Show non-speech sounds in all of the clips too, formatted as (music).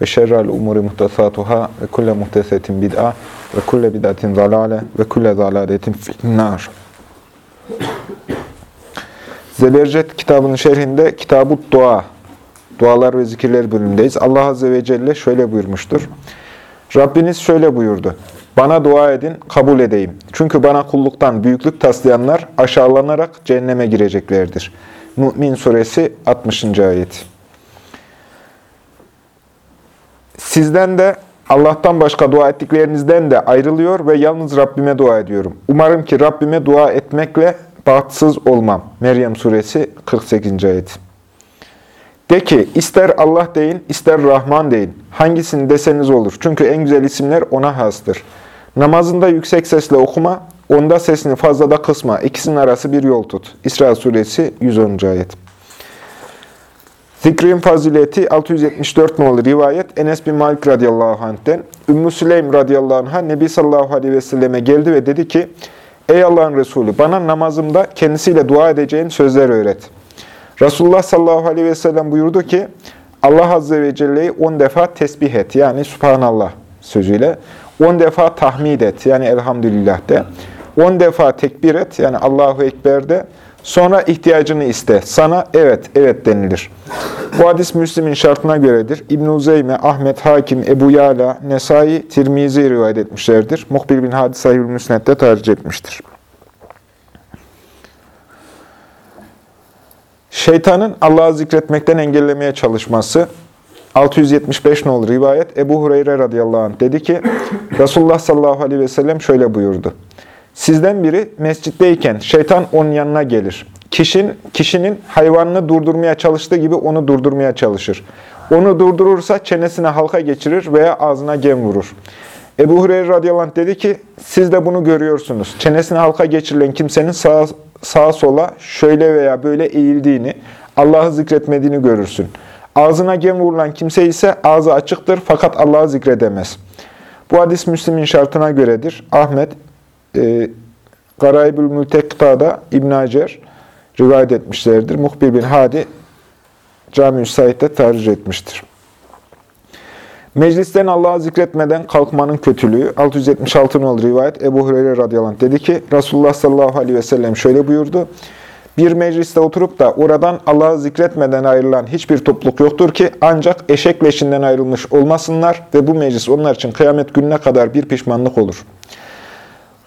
ve şerrel umuri muhtesatuhâ ve kulle muhtesetin bid'a ve kulle bid'atin zalâle ve kulle zalâletin finnâr. Zebercet kitabının şerhinde kitab Dua, Dualar ve Zikirler bölümündeyiz. Allah Azze ve Celle şöyle buyurmuştur. Rabbiniz şöyle buyurdu. Bana dua edin, kabul edeyim. Çünkü bana kulluktan büyüklük taslayanlar aşağılanarak cehenneme gireceklerdir. Mü'min Suresi 60. ayet. Sizden de Allah'tan başka dua ettiklerinizden de ayrılıyor ve yalnız Rabbime dua ediyorum. Umarım ki Rabbime dua etmekle bahtsız olmam. Meryem Suresi 48. ayet. De ki ister Allah deyin, ister Rahman deyin. Hangisini deseniz olur. Çünkü en güzel isimler ona hastır. Namazında yüksek sesle okuma, onda sesini fazla da kısma. İkisinin arası bir yol tut. İsra Suresi 110. ayet. Zikrin fazileti 674 nolu rivayet Enes bin Malik radıyallahu anh'ten. Ümmü Süleym radıyallahu anh'a Nebi sallallahu aleyhi ve selleme geldi ve dedi ki Ey Allah'ın Resulü bana namazımda kendisiyle dua edeceğin sözler öğret. Resulullah sallallahu aleyhi ve sellem buyurdu ki Allah azze ve celle'yi 10 defa tesbih et yani subhanallah sözüyle. 10 defa tahmid et yani elhamdülillah de. 10 defa tekbir et yani Allahu Ekber de. Sonra ihtiyacını iste. Sana evet, evet denilir. Bu hadis Müslim'in şartına göredir. İbn-i Uzeyme, Ahmet, Hakim, Ebu Yala, Nesai, Tirmizi rivayet etmişlerdir. Muhbir bin Hadis Sahih-ül tercih etmiştir. Şeytanın Allah'ı zikretmekten engellemeye çalışması 675 nolu rivayet Ebu Hureyre radıyallahu anh dedi ki Resulullah sallallahu aleyhi ve sellem şöyle buyurdu. Sizden biri mescitteyken şeytan onun yanına gelir. Kişinin, kişinin hayvanını durdurmaya çalıştığı gibi onu durdurmaya çalışır. Onu durdurursa çenesine halka geçirir veya ağzına gem vurur. Ebu Hureyre radıyallahu dedi ki, siz de bunu görüyorsunuz. Çenesine halka geçirilen kimsenin sağa, sağa sola şöyle veya böyle eğildiğini, Allah'ı zikretmediğini görürsün. Ağzına gem vurulan kimse ise ağzı açıktır fakat Allah'ı zikredemez. Bu hadis Müslim'in şartına göredir. Ahmet, e, Garaybül Mültekta'da İbn Hacer rivayet etmişlerdir. Muhbir bin Hadi Cami-i Said'de tercih etmiştir. Meclisten Allah'ı zikretmeden kalkmanın kötülüğü 676 nol rivayet Ebu Hureyre radıyallahu anh dedi ki Resulullah sallallahu aleyhi ve sellem şöyle buyurdu. Bir mecliste oturup da oradan Allah'ı zikretmeden ayrılan hiçbir topluluk yoktur ki ancak eşek leşinden ayrılmış olmasınlar ve bu meclis onlar için kıyamet gününe kadar bir pişmanlık olur.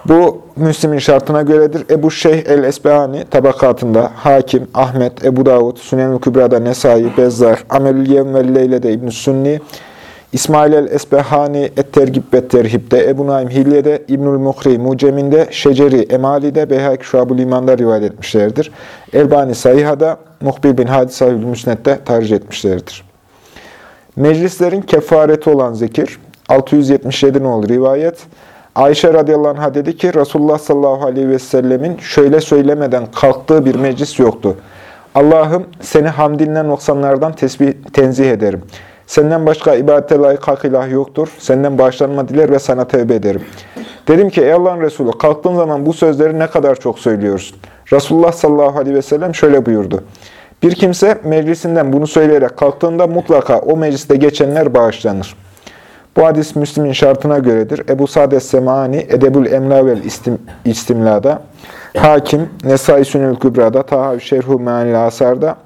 Bu Müslim'in şartına göredir. Ebu Şeyh el-Esbehani tabakatında Hakim, Ahmet, Ebu Davud, Sünen-i Kübra'da Nesai, Bezzar, Amelül Yevm ve Leyle'de İbn-i Sünni, İsmail el-Esbehani Et-Tergib ve Terhib'de, Ebu Naim Hilye'de, İbnül Muhri Mucem'inde, Şeceri Emali'de, Beyhak Şuab-ül İman'da rivayet etmişlerdir. Elbani Sayiha'da, Muhbir bin Hadis Sahib-ül Müsned'de tercih etmişlerdir. Meclislerin kefareti olan zikir, 677 nolu rivayet, Ayşe radıyallahu anh'a dedi ki Resulullah sallallahu aleyhi ve sellemin şöyle söylemeden kalktığı bir meclis yoktu. Allah'ım seni hamdinden noksanlardan tesbih, tenzih ederim. Senden başka ibadete layık hak ilah yoktur. Senden bağışlanma diler ve sana tevbe ederim. Dedim ki ey Allah'ın Resulü kalktığın zaman bu sözleri ne kadar çok söylüyorsun. Resulullah sallallahu aleyhi ve sellem şöyle buyurdu. Bir kimse meclisinden bunu söyleyerek kalktığında mutlaka o mecliste geçenler bağışlanır. Bu hadis Müslim'in şartına göredir. Ebu Sa'd Semani, Edebül Emla vel İstimla'da, Hakim, Nesai Sünül Kübra'da, Tahav Şerhu Meanil Asar'da,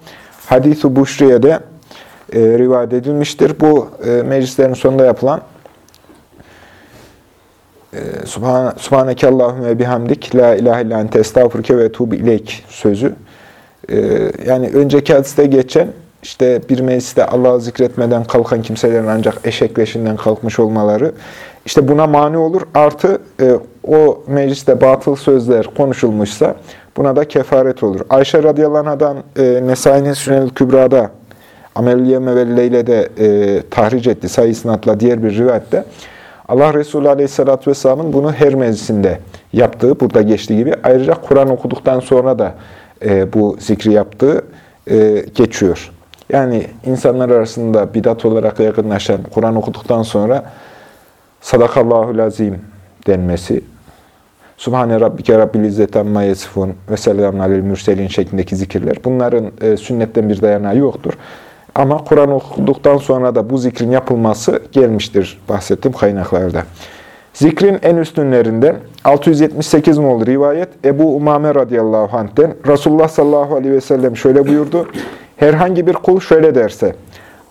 Hadis-i Buşriye'de e, rivayet edilmiştir. Bu e, meclislerin sonunda yapılan e, Subhan Subhaneke Allahümme bihamdik, la ilahe illa ente ve tuğbu ileyk sözü. E, yani önceki hadiste geçen işte bir mecliste Allah'ı zikretmeden kalkan kimselerin ancak eşekleşinden kalkmış olmaları, işte buna mani olur. Artı e, o mecliste batıl sözler konuşulmuşsa buna da kefaret olur. Ayşe radıyallahu anh'dan e, Nesai'nin Sünel Kübra'da Amelliyeme ve Leyle'de e, tahric etti. Sayı sınatla diğer bir rivayette. Allah Resulü Aleyhisselatü Vesselam'ın bunu her meclisinde yaptığı, burada geçtiği gibi. Ayrıca Kur'an okuduktan sonra da e, bu zikri yaptığı e, geçiyor. Yani insanlar arasında bidat olarak yakınlaşan, Kur'an okuduktan sonra Sadakallahu lazim denmesi, Subhane Rabbike Rabbil İzzet Amma Yesifun ve Selamun Aleyhi Mürselin şeklindeki zikirler. Bunların e, sünnetten bir dayanağı yoktur. Ama Kur'an okuduktan sonra da bu zikrin yapılması gelmiştir bahsettiğim kaynaklarda. Zikrin en üstünlerinden 678 nolu rivayet Ebu Umame radıyallahu anh'ten Resulullah sallallahu aleyhi ve sellem şöyle buyurdu. Herhangi bir kul şöyle derse,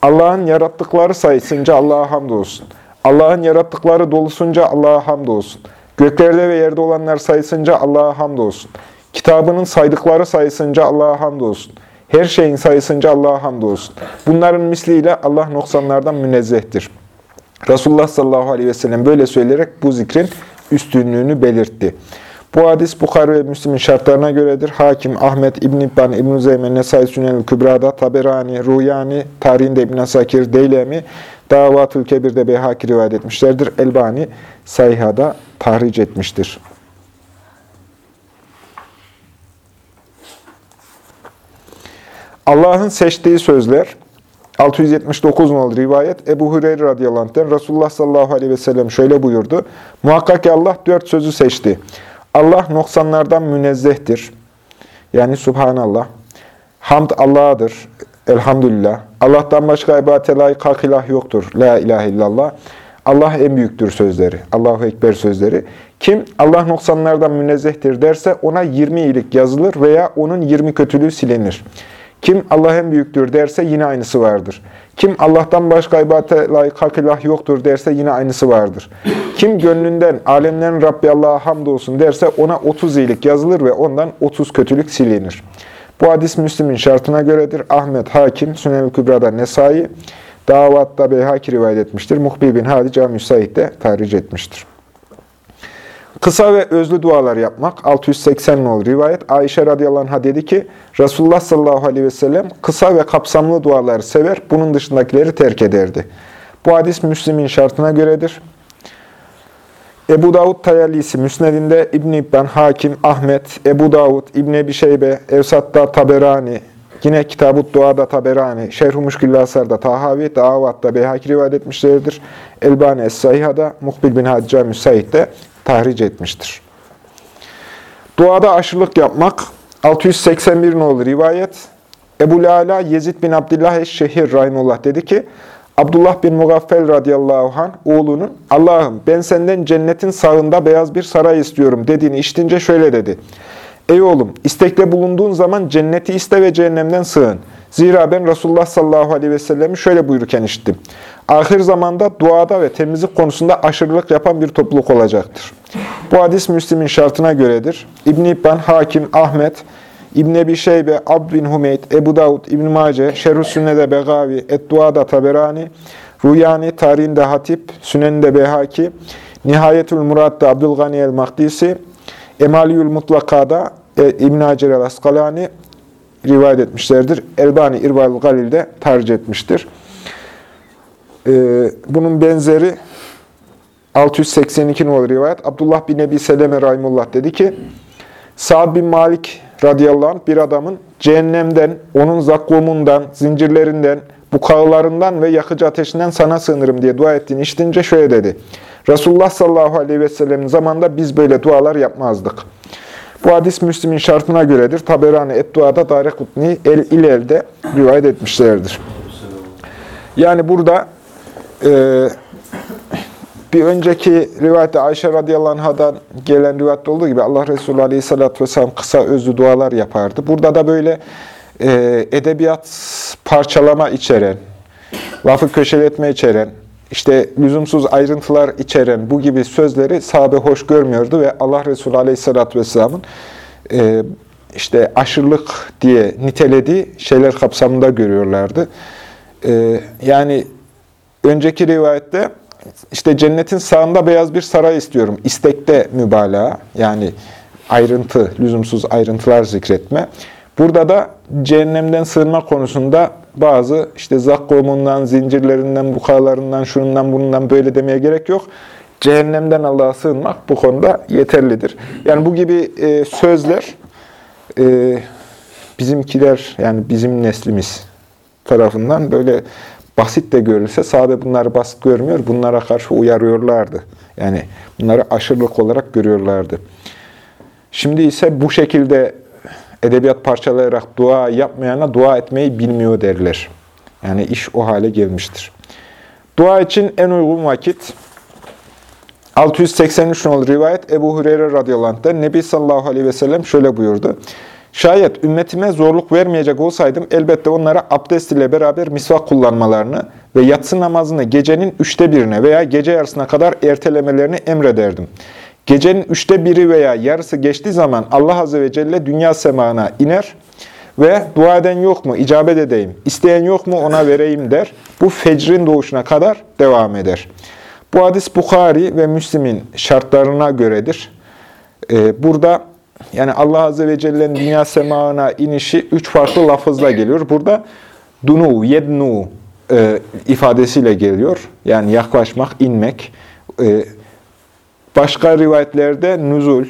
Allah'ın yarattıkları sayısınca Allah'a hamdolsun. Allah'ın yarattıkları dolusunca Allah'a hamdolsun. Göklerde ve yerde olanlar sayısınca Allah'a hamdolsun. Kitabının saydıkları sayısınca Allah'a hamdolsun. Her şeyin sayısınca Allah'a hamdolsun. Bunların misliyle Allah noksanlardan münezzehtir. Resulullah sallallahu aleyhi ve sellem böyle söyleyerek bu zikrin üstünlüğünü belirtti. Bu hadis Bukhari ve Müslim'in şartlarına göredir. Hakim, Ahmet, İbn İbban, İbn-i Zeyme, Nesai Sünel Kübra'da, Taberani, Ruyani, tarihinde İbn Asakir, Deylemi, Davatül Kebir'de Beyhaki rivayet etmişlerdir. Elbani, Sayha'da tahric etmiştir. Allah'ın seçtiği sözler 679 nol rivayet Ebu Hureyre radıyallahu anh'ten Resulullah sallallahu aleyhi ve sellem şöyle buyurdu. Muhakkak ki Allah dört sözü seçti. Allah noksanlardan münezzehtir. Yani Subhanallah. Hamd Allah'adır. Elhamdülillah. Allah'tan başka ibadete layık hak ilah yoktur. La ilahe illallah. Allah en büyüktür sözleri. Allahu Ekber sözleri. Kim Allah noksanlardan münezzehtir derse ona 20 iyilik yazılır veya onun 20 kötülüğü silinir. Kim Allah en büyüktür derse yine aynısı vardır. Kim Allah'tan başka ibadete layık hak ilah yoktur derse yine aynısı vardır. Kim gönlünden alemlerin Rabbi Allah'a hamdolsun derse ona 30 iyilik yazılır ve ondan 30 kötülük silinir. Bu hadis Müslim'in şartına göredir. Ahmet Hakim, Sünnel Kübra'da Nesai, Davatta Beyhaki rivayet etmiştir. Muhbil bin Hadi Cami Said'de tahric etmiştir. Kısa ve özlü dualar yapmak 680 nol rivayet. Ayşe radıyallahu anh'a dedi ki Resulullah sallallahu aleyhi ve sellem kısa ve kapsamlı duaları sever, bunun dışındakileri terk ederdi. Bu hadis Müslim'in şartına göredir. Ebu Davud Tayalisi Müsned'inde İbn İbban, Hakim, Ahmet, Ebu Davud, İbn Ebi Şeybe, Evsat'ta Taberani, yine Kitab-ı Dua'da Taberani, Şerh-i Muşkillasar'da Tahavi, Davat'ta Beyhaki rivayet etmişlerdir. Elbani Es-Sayha'da, Muhbil bin Hacca Müsait'te tahric etmiştir. Duada aşırılık yapmak 681 nolu rivayet. Ebu Lala Yezid bin Abdullah Eşşehir Rahimullah dedi ki, Abdullah bin Mugaffel radıyallahu anh oğlunun Allah'ım ben senden cennetin sağında beyaz bir saray istiyorum dediğini işitince şöyle dedi. Ey oğlum istekle bulunduğun zaman cenneti iste ve cehennemden sığın. Zira ben Resulullah sallallahu aleyhi ve sellem'i şöyle buyururken işittim. Ahir zamanda duada ve temizlik konusunda aşırılık yapan bir topluluk olacaktır. Bu hadis Müslim'in şartına göredir. İbn-i İbban, Hakim, Ahmet, İbn Ebi Şeybe, Abd bin Humeyd, Ebu Davud, İbn Mace, Şerhü Sünne'de Begavi, Et-Duada Taberani, Ruyani, Tarihinde Hatip, Sünen'de Behaki, Nihayetül Murad'da Abdülgani el-Mahdisi, Emaliyül Mutlaka'da e, İbn Hacer el-Askalani rivayet etmişlerdir. Elbani İrval Galil'de tercih etmiştir. Ee, bunun benzeri 682 numaralı rivayet. Abdullah bin Ebi Seleme Rahimullah dedi ki, Sa'd bin Malik radıyallahu anh bir adamın cehennemden, onun zakkumundan, zincirlerinden, bukağılarından ve yakıcı ateşinden sana sığınırım diye dua ettiğini işitince şöyle dedi. Resulullah sallallahu aleyhi ve sellemin zamanında biz böyle dualar yapmazdık. Bu hadis Müslim'in şartına göredir. Taberani Et-Dua'da Darekutni el ilelde rivayet etmişlerdir. Yani burada e, bir önceki rivayette Ayşe radıyallahu anh'dan gelen rivayette olduğu gibi Allah Resulü aleyhissalatü vesselam kısa özlü dualar yapardı. Burada da böyle e, edebiyat parçalama içeren, lafı köşeletme içeren, işte lüzumsuz ayrıntılar içeren bu gibi sözleri sahabe hoş görmüyordu ve Allah Resulü Aleyhisselatü Vesselam'ın e, işte aşırılık diye nitelediği şeyler kapsamında görüyorlardı. E, yani önceki rivayette işte cennetin sağında beyaz bir saray istiyorum. İstekte mübalağa yani ayrıntı, lüzumsuz ayrıntılar zikretme. Burada da cehennemden sığınma konusunda bazı işte zakkumundan, zincirlerinden, bukalarından, şundan bundan böyle demeye gerek yok. Cehennemden Allah'a sığınmak bu konuda yeterlidir. Yani bu gibi e, sözler e, bizimkiler yani bizim neslimiz tarafından böyle basit de görülse sahabe bunları basit görmüyor. Bunlara karşı uyarıyorlardı. Yani bunları aşırılık olarak görüyorlardı. Şimdi ise bu şekilde edebiyat parçalayarak dua yapmayana dua etmeyi bilmiyor derler. Yani iş o hale gelmiştir. Dua için en uygun vakit 683 nolu rivayet Ebu Hureyre radıyallahu anh'da Nebi sallallahu aleyhi ve sellem şöyle buyurdu. Şayet ümmetime zorluk vermeyecek olsaydım elbette onlara abdest ile beraber misvak kullanmalarını ve yatsı namazını gecenin üçte birine veya gece yarısına kadar ertelemelerini emrederdim. Gecenin üçte biri veya yarısı geçtiği zaman Allah Azze ve Celle dünya semana iner ve dua eden yok mu icabet edeyim, isteyen yok mu ona vereyim der. Bu fecrin doğuşuna kadar devam eder. Bu hadis Bukhari ve Müslim'in şartlarına göredir. Ee, burada yani Allah Azze ve Celle'nin dünya semağına inişi üç farklı lafızla geliyor. Burada dunu, yednu e, ifadesiyle geliyor. Yani yaklaşmak, inmek. E, başka rivayetlerde nüzul,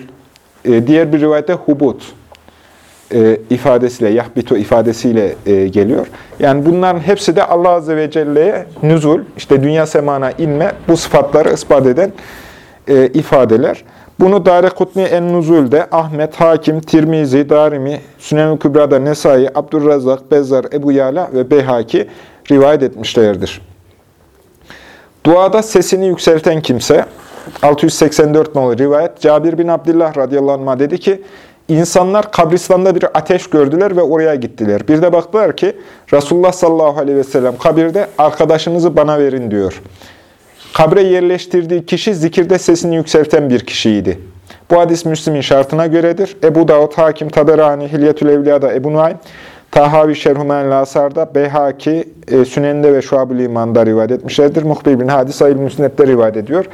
e, diğer bir rivayette hubut e, ifadesiyle, yahbitu ifadesiyle e, geliyor. Yani bunların hepsi de Allah Azze ve Celle'ye nüzul, işte dünya semana inme, bu sıfatları ispat eden e, ifadeler. Bunu Dare Kutni En-Nuzul'de Ahmet, Hakim, Tirmizi, Darimi, Sünen-i Kübra'da Nesai, Abdurrazak, Bezzar, Ebu Yala ve Beyhaki rivayet etmişlerdir. Duada sesini yükselten kimse, 684 nolu rivayet, Cabir bin Abdullah radıyallahu anh dedi ki, İnsanlar kabristanda bir ateş gördüler ve oraya gittiler. Bir de baktılar ki Resulullah sallallahu aleyhi ve sellem kabirde arkadaşınızı bana verin diyor. Kabre yerleştirdiği kişi zikirde sesini yükselten bir kişiydi. Bu hadis Müslim'in şartına göredir. Ebu Davud, Hakim, Taberani, Hilyetül Evliya'da Ebu Nuaym, Tahavi Şerhumen Lasar'da, Beyhaki, e, Sünen'de ve Şuab-ı İman'da rivayet etmişlerdir. Muhbir bin Hadis Ayıl Müsnet'te rivayet ediyor.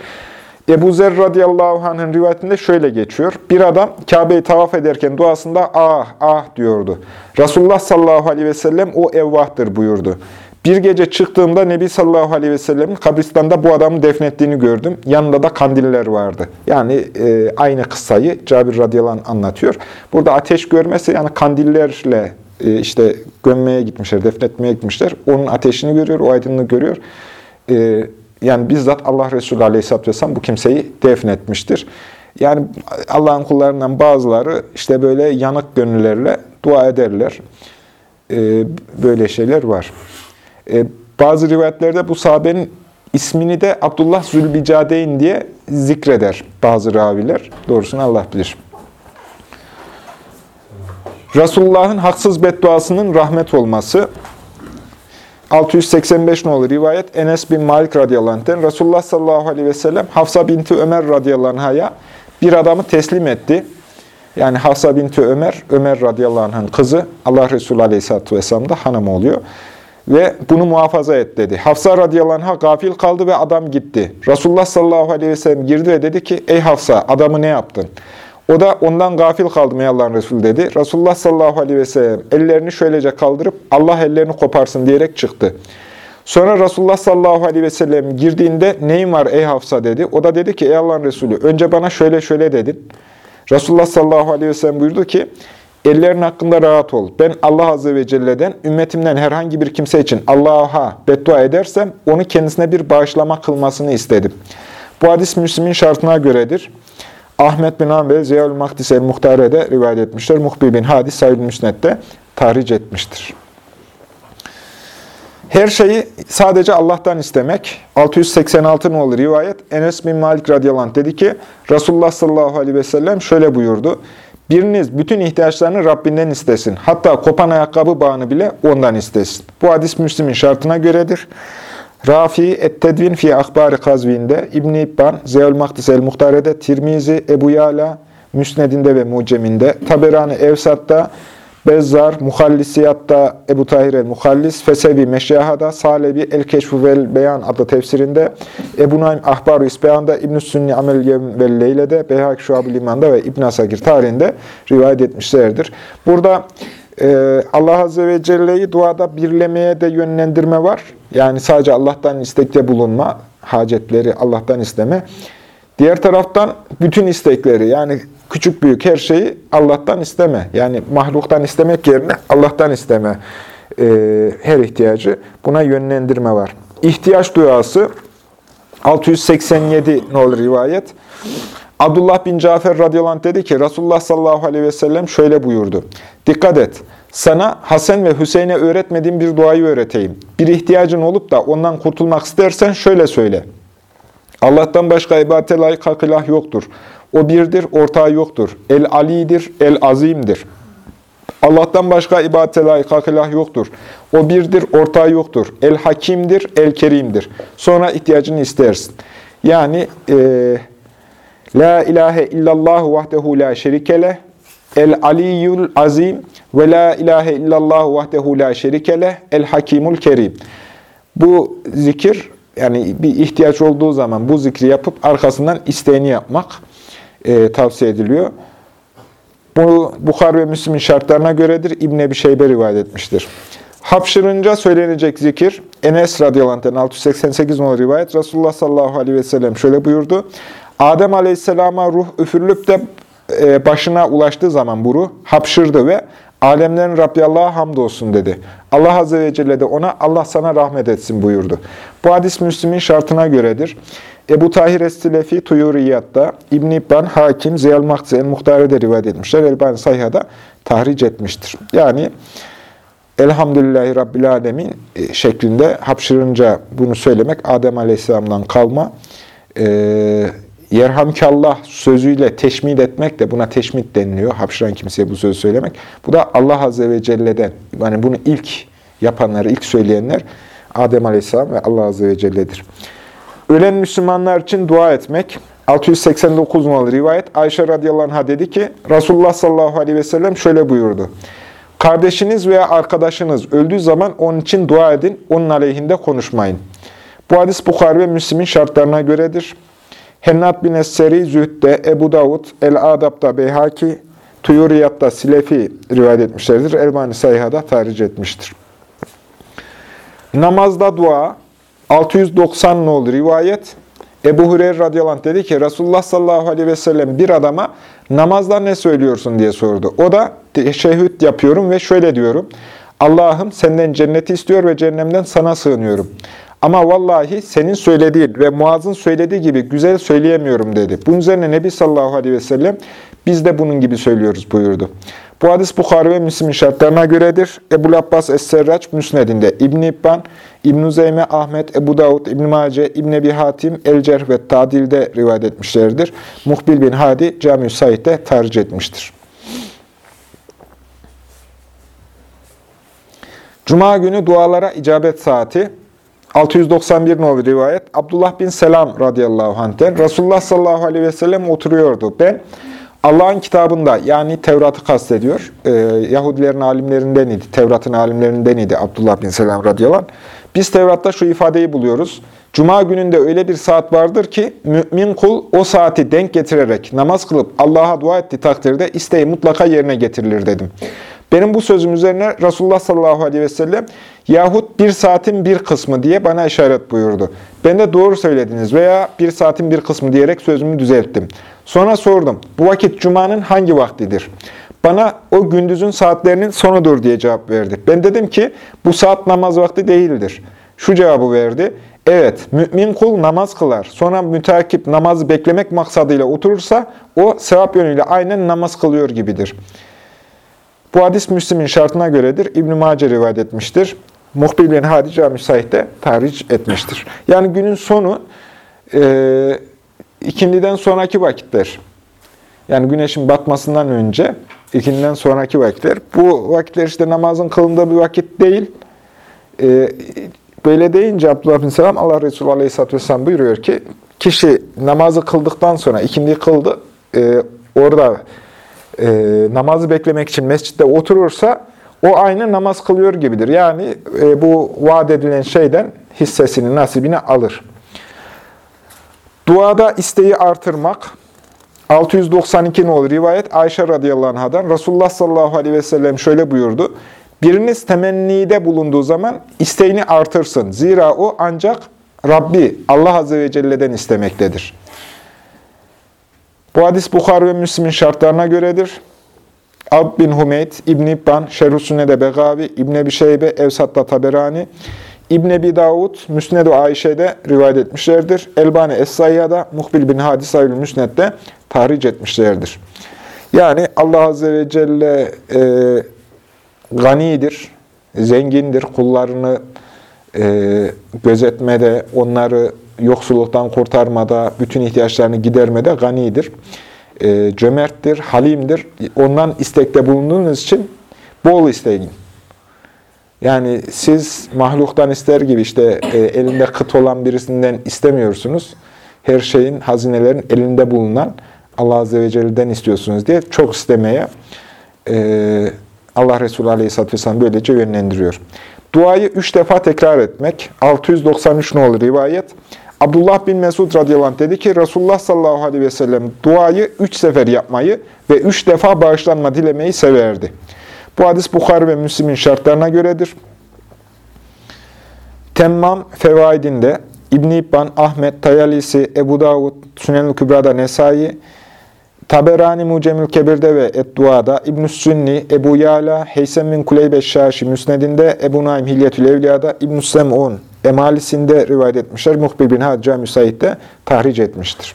Ebu Zer radıyallahu anh'ın rivayetinde şöyle geçiyor. Bir adam Kabe'yi tavaf ederken duasında ah ah diyordu. Resulullah sallallahu aleyhi ve sellem o evvahtır buyurdu. Bir gece çıktığımda Nebi sallallahu aleyhi ve sellemin kabristanda bu adamı defnettiğini gördüm. Yanında da kandiller vardı. Yani e, aynı kıssayı Cabir radıyallahu anlatıyor. Burada ateş görmesi yani kandillerle e, işte gömmeye gitmişler, defnetmeye gitmişler. Onun ateşini görüyor, o aydınlığı görüyor. E, yani bizzat Allah Resulü Aleyhisselatü Vesselam bu kimseyi defnetmiştir. Yani Allah'ın kullarından bazıları işte böyle yanık gönüllerle dua ederler. Ee, böyle şeyler var. Ee, bazı rivayetlerde bu sahabenin ismini de Abdullah Zülbicadeyn diye zikreder bazı raviler. Doğrusunu Allah bilir. Resulullah'ın haksız bedduasının rahmet olması 685 nolu rivayet Enes bin Malik radıyallahu anh'ten Resulullah sallallahu aleyhi ve sellem Hafsa binti Ömer radıyallahu anh'a bir adamı teslim etti. Yani Hafsa binti Ömer, Ömer radıyallahu kızı Allah Resulü aleyhisselatü vesselam da hanım oluyor. Ve bunu muhafaza et dedi. Hafsa radıyallahu anh'a gafil kaldı ve adam gitti. Resulullah sallallahu aleyhi ve sellem girdi ve dedi ki ey Hafsa adamı ne yaptın? O da ondan gafil kaldım ey Allah'ın Resulü dedi. Resulullah sallallahu aleyhi ve sellem ellerini şöylece kaldırıp Allah ellerini koparsın diyerek çıktı. Sonra Resulullah sallallahu aleyhi ve sellem girdiğinde neyin var ey Hafsa dedi. O da dedi ki ey Allah'ın Resulü önce bana şöyle şöyle dedin. Resulullah sallallahu aleyhi ve sellem buyurdu ki ellerin hakkında rahat ol. Ben Allah azze ve celle'den ümmetimden herhangi bir kimse için Allah'a beddua edersem onu kendisine bir bağışlama kılmasını istedim. Bu hadis Müslim'in şartına göredir. Ahmet bin Hanbel Ziyal Mahdis el-Muhtare'de rivayet etmişler. Muhbir bin Hadis Said Müsnet'te tahric etmiştir. Her şeyi sadece Allah'tan istemek. 686 nolu rivayet Enes bin Malik radıyallahu dedi ki Resulullah sallallahu aleyhi ve sellem şöyle buyurdu. Biriniz bütün ihtiyaçlarını Rabbinden istesin. Hatta kopan ayakkabı bağını bile ondan istesin. Bu hadis Müslim'in şartına göredir. Rafi Et-Tedvin fi Akbari Kazvin'de, İbn-i İbban, Zeyül Makdis el-Muhtare'de, Tirmizi, Ebu Yala, Müsned'inde ve Mucem'inde, Taberani Evsat'ta, Bezzar, Muhallisiyat'ta Ebu Tahir el-Muhallis, Fesevi Meşyaha'da, Salebi El-Keşfu vel Beyan adlı tefsirinde, Ebu Naim Ahbar-ı İsbehan'da, İbn-i Sünni Amel Yevm ve Leyle'de, Beyhak Şuab-ı Liman'da ve İbn-i Asakir tarihinde rivayet etmişlerdir. Burada Ee, Allah Azze ve Celle'yi duada birlemeye de yönlendirme var. Yani sadece Allah'tan istekte bulunma, hacetleri Allah'tan isteme. Diğer taraftan bütün istekleri yani küçük büyük her şeyi Allah'tan isteme. Yani mahluktan istemek yerine Allah'tan isteme e, her ihtiyacı buna yönlendirme var. İhtiyaç duası 687 ne olur rivayet. Abdullah bin Cafer radıyallahu dedi ki Resulullah sallallahu aleyhi ve sellem şöyle buyurdu. Dikkat et. Sana Hasan ve Hüseyin'e öğretmediğim bir duayı öğreteyim. Bir ihtiyacın olup da ondan kurtulmak istersen şöyle söyle. Allah'tan başka ibadete layık hak ilah yoktur. O birdir, ortağı yoktur. El alidir, el azimdir. Allah'tan başka ibadete layık hak ilah yoktur. O birdir, ortağı yoktur. El hakimdir, el kerimdir. Sonra ihtiyacını istersin. Yani e, La ilahe illallah vahdehu la şerikeleh El aliyyul azim ve la ilahe illallah vahdehu la şerikeleh El hakimul kerim. Bu zikir yani bir ihtiyaç olduğu zaman bu zikri yapıp arkasından isteğini yapmak e, tavsiye ediliyor. Bu Bukhar ve Müslim'in şartlarına göredir. İbn Ebi Şeybe rivayet etmiştir. Hapşırınca söylenecek zikir. Enes radıyallahu anh 688 numaralı rivayet. Resulullah sallallahu aleyhi ve sellem şöyle buyurdu. Adem aleyhisselama ruh üfürülüp de e, başına ulaştığı zaman bu ruh hapşırdı ve alemlerin Rabbi Allah'a hamdolsun dedi. Allah azze ve celle de ona Allah sana rahmet etsin buyurdu. Bu hadis Müslim'in şartına göredir. Ebu Tahir Es-Silefi Tuyuriyat'ta, İbn-i İbban, Hakim, Zeyal Makzi, El-Muhtare'de rivayet etmişler. Elbani Sayha'da tahric etmiştir. Yani Elhamdülillahi Rabbil Alemin e, şeklinde hapşırınca bunu söylemek Adem Aleyhisselam'dan kalma. E, Yerhamkallah sözüyle teşmid etmek de buna teşmid deniliyor. Hapşıran kimseye bu sözü söylemek. Bu da Allah Azze ve Celle'den, yani bunu ilk yapanlar, ilk söyleyenler Adem Aleyhisselam ve Allah Azze ve Celle'dir. Ölen Müslümanlar için dua etmek. 689 numaralı rivayet. Ayşe radıyallahu anh'a dedi ki, Resulullah sallallahu aleyhi ve sellem şöyle buyurdu. Kardeşiniz veya arkadaşınız öldüğü zaman onun için dua edin, onun aleyhinde konuşmayın. Bu hadis Bukhari ve Müslim'in şartlarına göredir. Hennat bin Es-Seri Zühd'de, Ebu Davud, El-Adab'da Beyhaki, Tuyuriyat'ta Silefi rivayet etmişlerdir. Elbani Sayha'da tarih etmiştir. Namazda dua, 690 nolu rivayet, Ebu Hureyre radıyallahu anh dedi ki, Resulullah sallallahu aleyhi ve sellem bir adama namazda ne söylüyorsun diye sordu. O da teşehhüd yapıyorum ve şöyle diyorum. Allah'ım senden cenneti istiyor ve cehennemden sana sığınıyorum. Ama vallahi senin söylediğin ve Muaz'ın söylediği gibi güzel söyleyemiyorum dedi. Bunun üzerine Nebi sallallahu aleyhi ve sellem biz de bunun gibi söylüyoruz buyurdu. Bu hadis Bukhari ve Müslim'in şartlarına göredir. Ebu Abbas Es-Serraç Müsned'inde İbn İbban, İbn Zeyme, Ahmet, Ebu Davud, İbn Mace, İbn Ebi Hatim, El-Cerh ve Tadil'de rivayet etmişlerdir. Muhbil bin Hadi Cami-ü Said'de tercih etmiştir. Cuma günü dualara icabet saati 691 nolu rivayet. Abdullah bin Selam radıyallahu anh'ten Resulullah sallallahu aleyhi ve sellem oturuyordu. Ben Allah'ın kitabında yani Tevrat'ı kastediyor. Ee, Yahudilerin alimlerinden idi. Tevrat'ın alimlerinden idi Abdullah bin Selam radıyallahu. Biz Tevrat'ta şu ifadeyi buluyoruz. Cuma gününde öyle bir saat vardır ki mümin kul o saati denk getirerek namaz kılıp Allah'a dua ettiği takdirde isteği mutlaka yerine getirilir dedim. Benim bu sözüm üzerine Resulullah sallallahu aleyhi ve sellem yahut bir saatin bir kısmı diye bana işaret buyurdu. Ben de doğru söylediniz veya bir saatin bir kısmı diyerek sözümü düzelttim. Sonra sordum, bu vakit Cuma'nın hangi vaktidir? Bana o gündüzün saatlerinin sonudur diye cevap verdi. Ben dedim ki bu saat namaz vakti değildir. Şu cevabı verdi. Evet, mümin kul namaz kılar. Sonra müteakip namazı beklemek maksadıyla oturursa o sevap yönüyle aynen namaz kılıyor gibidir. Bu hadis Müslim'in şartına göredir. İbn-i Mace rivayet etmiştir. Muhbil bin Hadi Cami Said'de tarih etmiştir. Yani günün sonu e, ikindiden sonraki vakitler. Yani güneşin batmasından önce ikinden sonraki vakitler. Bu vakitler işte namazın kılındığı bir vakit değil. E, böyle deyince Abdullah bin Selam Allah Resulü Aleyhisselatü Vesselam buyuruyor ki kişi namazı kıldıktan sonra ikindi kıldı. E, orada e, namazı beklemek için mescitte oturursa o aynı namaz kılıyor gibidir. Yani e, bu vaat edilen şeyden hissesini, nasibini alır. Duada isteği artırmak 692 olur rivayet Ayşe radıyallahu anh'dan Resulullah sallallahu aleyhi ve sellem şöyle buyurdu. Biriniz temennide bulunduğu zaman isteğini artırsın. Zira o ancak Rabbi Allah azze ve celle'den istemektedir. Bu hadis Bukhar ve Müslim'in şartlarına göredir. Ab bin Humeyd, İbn-i İbban, Şerh-ü Begavi, İbn-i Ebi Şeybe, Evsat'ta Taberani, İbn Ebi Davud Müsned-i Ayşe'de rivayet etmişlerdir. Elbani Es-Sayya'da Muhbil bin Hadis Ayül Müsned'de tahric etmişlerdir. Yani Allah Azze ve Celle e, ganidir, zengindir. Kullarını e, gözetmede, onları yoksulluktan kurtarmada, bütün ihtiyaçlarını gidermede ganidir. E, cömerttir, halimdir. Ondan istekte bulunduğunuz için bol isteyin. Yani siz mahluktan ister gibi işte e, elinde kıt olan birisinden istemiyorsunuz. Her şeyin, hazinelerin elinde bulunan Allah Azze ve Celle'den istiyorsunuz diye çok istemeye e, Allah Resulü Aleyhisselatü Vesselam böylece yönlendiriyor. Duayı üç defa tekrar etmek. 693 ne olur rivayet. Abdullah bin Mesud radıyallahu anh dedi ki Resulullah sallallahu aleyhi ve sellem duayı üç sefer yapmayı ve üç defa bağışlanma dilemeyi severdi. Bu hadis Bukhari ve Müslim'in şartlarına göredir. Temmam Fevaidinde İbn İbban, Ahmet, Tayalisi, Ebu Davud, Sünnel-i Kübra'da Nesai, Taberani Mucemül Kebir'de ve Eddua'da, İbn-i Sünni, Ebu Yala, Heysem bin Kuleybe Şaşi Müsned'inde, Ebu Naim Hilyetül Evliya'da, İbn-i Sem'un, Emalisinde rivayet etmişler. Muhbir bin Hacca Müsait'te tahric etmiştir.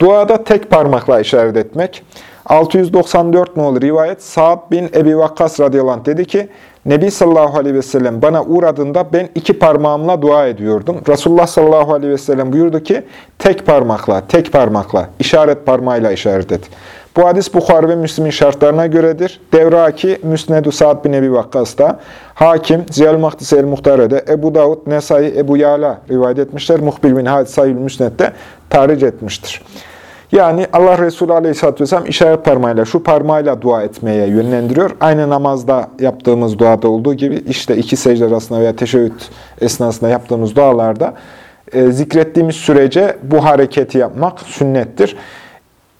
Duada tek parmakla işaret etmek. 694 nolu rivayet Sa'd bin Ebi Vakkas radıyallahu anh dedi ki Nebi sallallahu aleyhi ve sellem bana uğradığında ben iki parmağımla dua ediyordum. Resulullah sallallahu aleyhi ve sellem buyurdu ki tek parmakla, tek parmakla, işaret parmağıyla işaret et. Bu hadis Bukhari ve Müslim'in şartlarına göredir. Devraki Müsned-u Sa'd bin Ebi Vakkas'ta, Hakim, Ziyal Mahdisi el-Muhtare'de, Ebu Davud, Nesai, Ebu Yala rivayet etmişler. Muhbil bin Hadisayül Müsned'de tarih etmiştir. Yani Allah Resulü Aleyhisselatü Vesselam işaret parmağıyla, şu parmağıyla dua etmeye yönlendiriyor. Aynı namazda yaptığımız duada olduğu gibi işte iki secde arasında veya teşebbüt esnasında yaptığımız dualarda e, zikrettiğimiz sürece bu hareketi yapmak sünnettir.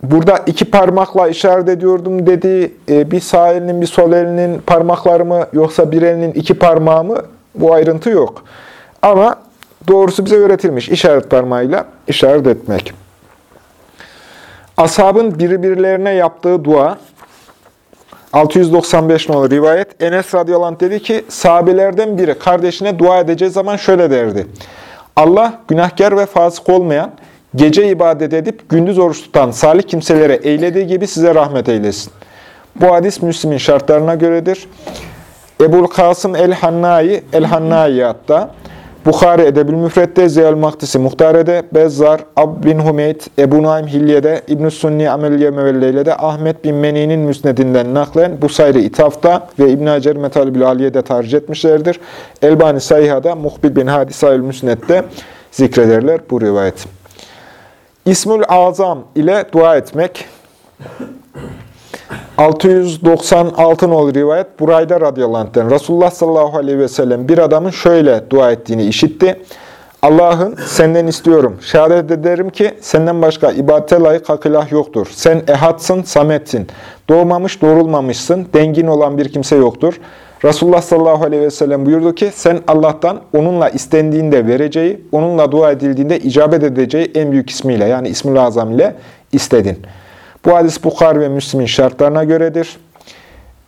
Burada iki parmakla işaret ediyordum dediği e, bir sağ elinin bir sol elinin parmakları mı yoksa bir elinin iki parmağı mı bu ayrıntı yok. Ama doğrusu bize öğretilmiş işaret parmağıyla işaret etmek. Ashabın birbirlerine yaptığı dua, 695 nolu rivayet, Enes radıyallahu dedi ki, sahabelerden biri kardeşine dua edeceği zaman şöyle derdi. Allah günahkar ve fasık olmayan, gece ibadet edip gündüz oruç tutan salih kimselere eylediği gibi size rahmet eylesin. Bu hadis Müslim'in şartlarına göredir. Ebul Kasım el-Hannai, el-Hannai hatta, Bukhari Edebül Müfret'te, Zeyal Mahdisi Muhtare'de, Bezzar, Ab bin Hümeyt, Ebu Naim Hilye'de, İbn-i Sunni Ameliye Mevelleyle'de, Ahmet bin Meni'nin müsnedinden naklen, Busayri İtaf'ta ve İbn-i Hacer Metalibül Aliye'de tercih etmişlerdir. Elbani Sayha'da, Muhbil bin Hadisayül Müsned'de zikrederler bu rivayet. İsmül Azam ile dua etmek, 696 nolu rivayet Burayda radıyallahu anh'ten Resulullah sallallahu aleyhi ve sellem bir adamın şöyle dua ettiğini işitti. Allah'ın senden istiyorum. Şehadet ederim ki senden başka ibadete layık hak yoktur. Sen ehatsın, sametsin. Doğmamış, doğrulmamışsın. Dengin olan bir kimse yoktur. Resulullah sallallahu aleyhi ve sellem buyurdu ki sen Allah'tan onunla istendiğinde vereceği, onunla dua edildiğinde icabet edeceği en büyük ismiyle yani ismi azam ile istedin. Bu hadis Bukhar ve Müslim'in şartlarına göredir.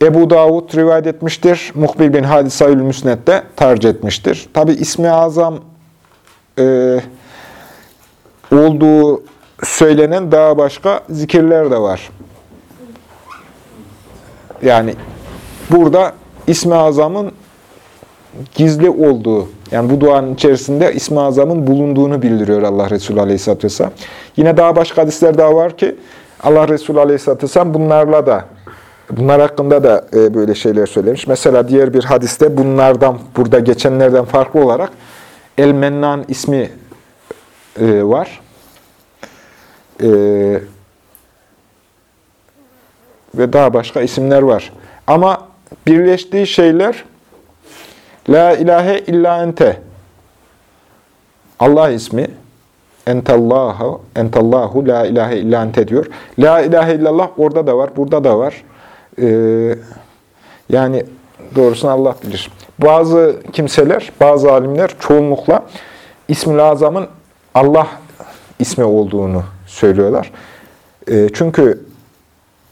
Ebu Davud rivayet etmiştir. Muhbil bin Hadisayül Müsned'de tercih etmiştir. Tabi ismi azam e, olduğu söylenen daha başka zikirler de var. Yani burada ismi azamın gizli olduğu, yani bu duanın içerisinde ismi azamın bulunduğunu bildiriyor Allah Resulü Aleyhisselatü Vesselam. Yine daha başka hadisler daha var ki, Allah Resulü Aleyhisselatü Vesselam bunlarla da, bunlar hakkında da e, böyle şeyler söylemiş. Mesela diğer bir hadiste bunlardan, burada geçenlerden farklı olarak El-Mennan ismi e, var. E, ve daha başka isimler var. Ama birleştiği şeyler La ilahe illa ente Allah ismi entallahu, entallahu la ilahe illa ente diyor. La ilahe illallah orada da var, burada da var. Ee, yani doğrusunu Allah bilir. Bazı kimseler, bazı alimler çoğunlukla İsmi Azam'ın Allah ismi olduğunu söylüyorlar. Ee, çünkü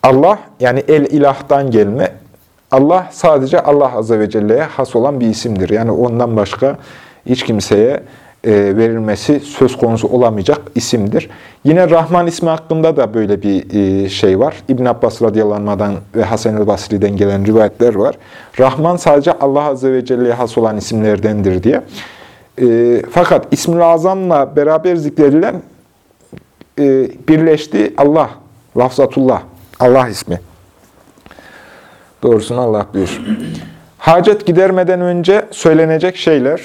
Allah yani el ilahtan gelme. Allah sadece Allah Azze ve Celle'ye has olan bir isimdir. Yani ondan başka hiç kimseye verilmesi söz konusu olamayacak isimdir. Yine Rahman ismi hakkında da böyle bir e, şey var. İbn Abbas radıyallahu ve Hasan el Basri'den gelen rivayetler var. Rahman sadece Allah Azze ve Celle'ye has olan isimlerdendir diye. E, fakat İsmi Azam'la beraber zikredilen birleşti Allah, lafzatullah, Allah ismi. Doğrusunu Allah bilir. Hacet gidermeden önce söylenecek şeyler.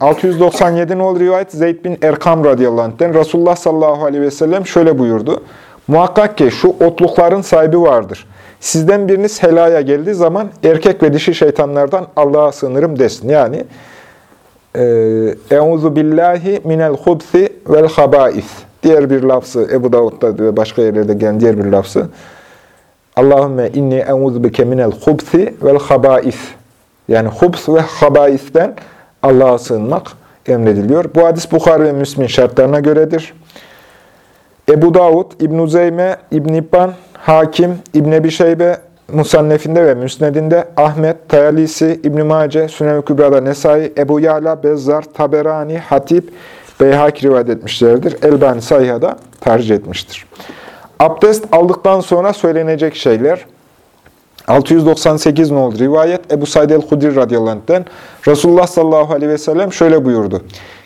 697 nol rivayet Zeyd bin Erkam radıyallahu anh'ten Resulullah sallallahu aleyhi ve sellem şöyle buyurdu. Muhakkak ki şu otlukların sahibi vardır. Sizden biriniz helaya geldiği zaman erkek ve dişi şeytanlardan Allah'a sığınırım desin. Yani Euzu billahi minel hubsi vel habais. Diğer bir lafzı Ebu Davud'da ve başka yerlerde gelen diğer bir lafzı. Allahümme inni euzu bike minel hubsi vel habais. Yani hubs ve habaisten Allah'a sığınmak emrediliyor. Bu hadis Bukhari ve Müslim şartlarına göredir. Ebu Davud, İbn-i Zeyme, İbn-i İbban, Hakim, İbn-i Ebi Şeybe, Musannefinde ve Müsnedinde Ahmet, Tayalisi, İbn-i Mace, Sünev-i Kübra'da Nesai, Ebu Yala, Bezzar, Taberani, Hatip, Beyhak rivayet etmişlerdir. Elbani Sayha'da tercih etmiştir. Abdest aldıktan sonra söylenecek şeyler. 698 nol rivayet Ebu Said el-Hudri radıyallahu anh'den Resulullah sallallahu aleyhi ve sellem şöyle buyurdu.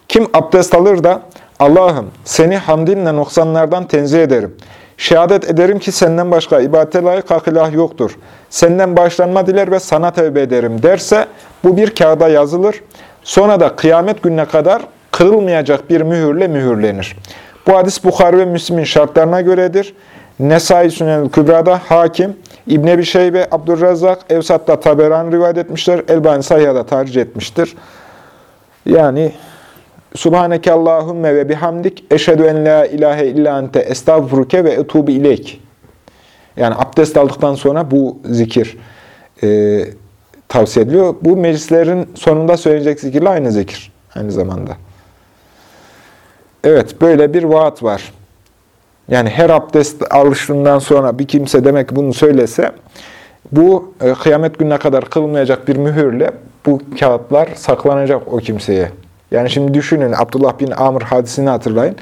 Kim abdest alır da Allah'ım seni hamdinle noksanlardan tenzih ederim. Şehadet ederim ki senden başka ibadete layık hak yoktur. Senden bağışlanma diler ve sana tevbe ederim derse bu bir kağıda yazılır. Sonra da kıyamet gününe kadar kırılmayacak bir mühürle mühürlenir. Bu hadis Bukhari ve Müslim'in şartlarına göredir. Nesai Sünnel Kübra'da hakim, İbn Ebi Şeybe, Abdurrazzak, Evsat'ta Taberan rivayet etmişler. Elbani Sahya'da tercih etmiştir. Yani Subhaneke Allahümme ve bihamdik eşhedü en la ilahe illa ente estağfuruke ve etubu ileyk. Yani abdest aldıktan sonra bu zikir e, tavsiye ediliyor. Bu meclislerin sonunda söyleyecek zikirle aynı zikir aynı zamanda. Evet, böyle bir vaat var. Yani her abdest alışından sonra bir kimse demek bunu söylese, bu e, kıyamet gününe kadar kılmayacak bir mühürle bu kağıtlar saklanacak o kimseye. Yani şimdi düşünün Abdullah bin Amr hadisini hatırlayın.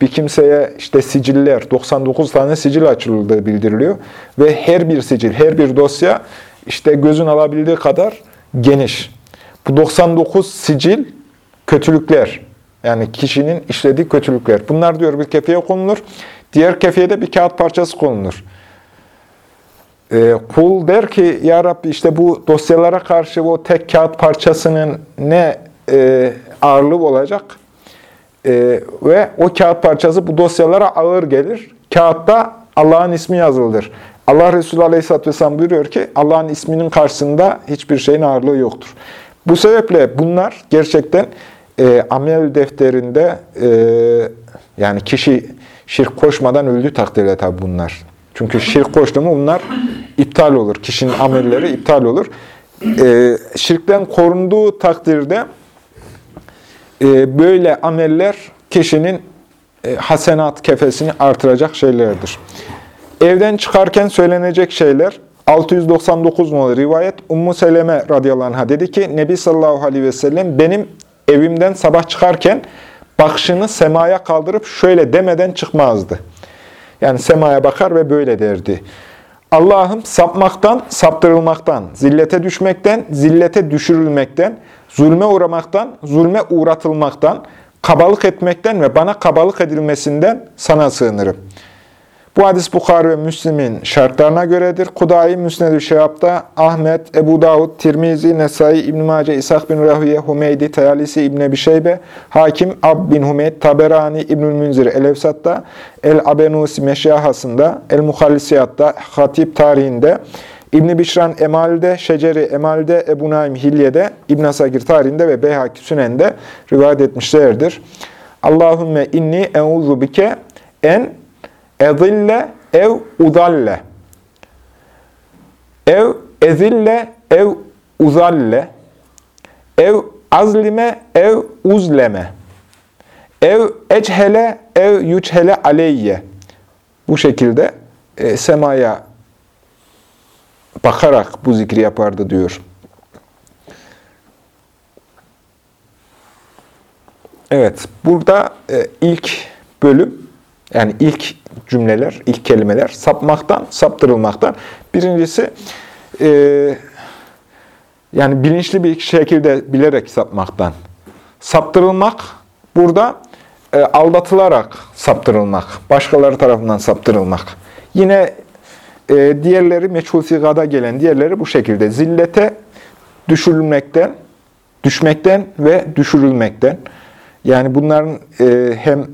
Bir kimseye işte siciller, 99 tane sicil açıldığı bildiriliyor. Ve her bir sicil, her bir dosya işte gözün alabildiği kadar geniş. Bu 99 sicil kötülükler. Yani kişinin işlediği kötülükler. Bunlar diyor bir kefeye konulur. Diğer kefeye de bir kağıt parçası konulur. Ee, kul der ki ya Rabbi işte bu dosyalara karşı o tek kağıt parçasının ne e, ağırlığı olacak? E, ve o kağıt parçası bu dosyalara ağır gelir. Kağıtta Allah'ın ismi yazılıdır. Allah Resulü Aleyhisselatü Vesselam buyuruyor ki Allah'ın isminin karşısında hiçbir şeyin ağırlığı yoktur. Bu sebeple bunlar gerçekten e, amel defterinde e, yani kişi şirk koşmadan öldüğü takdirde tabi bunlar. Çünkü şirk koştu mu bunlar iptal olur. Kişinin amelleri iptal olur. E, şirkten korunduğu takdirde e, böyle ameller kişinin e, hasenat kefesini artıracak şeylerdir. Evden çıkarken söylenecek şeyler 699 numaralı rivayet Ummu Seleme radıyallahu anh'a dedi ki Nebi sallallahu aleyhi ve sellem benim evimden sabah çıkarken bakışını semaya kaldırıp şöyle demeden çıkmazdı. Yani semaya bakar ve böyle derdi. Allah'ım sapmaktan, saptırılmaktan, zillete düşmekten, zillete düşürülmekten, zulme uğramaktan, zulme uğratılmaktan, kabalık etmekten ve bana kabalık edilmesinden sana sığınırım.'' Bu hadis Bukhari ve Müslim'in şartlarına göredir. Kudayi Müsned-i Şehab'da Ahmet, Ebu Davud, Tirmizi, Nesai, İbn-i Mace, İshak bin Rahüye, Humeydi, Tayalisi, İbn-i Bişeybe, Hakim, Ab bin Humeyd, Taberani, İbnül Münzir, El-Efsat'ta, El-Abenusi Meşyahasında, El-Muhallisiyat'ta, Hatip tarihinde, İbn Bişran Emal'de, Şeceri Emal'de, Ebu Naim Hilye'de, İbn Asakir tarihinde ve Beyhaki Sünen'de rivayet etmişlerdir. Allahümme inni euzu bike en ezille ev udalle. Ev ezille ev uzalle. Ev azlime ev uzleme. Ev echele ev yüchele aleyye. Bu şekilde e, semaya bakarak bu zikri yapardı diyor. Evet, burada e, ilk bölüm, yani ilk cümleler, ilk kelimeler sapmaktan, saptırılmaktan. Birincisi, e, yani bilinçli bir şekilde bilerek sapmaktan. Saptırılmak, burada e, aldatılarak saptırılmak, başkaları tarafından saptırılmak. Yine e, diğerleri meçhul sigada gelen diğerleri bu şekilde. Zillete düşürülmekten, düşmekten ve düşürülmekten. Yani bunların e, hem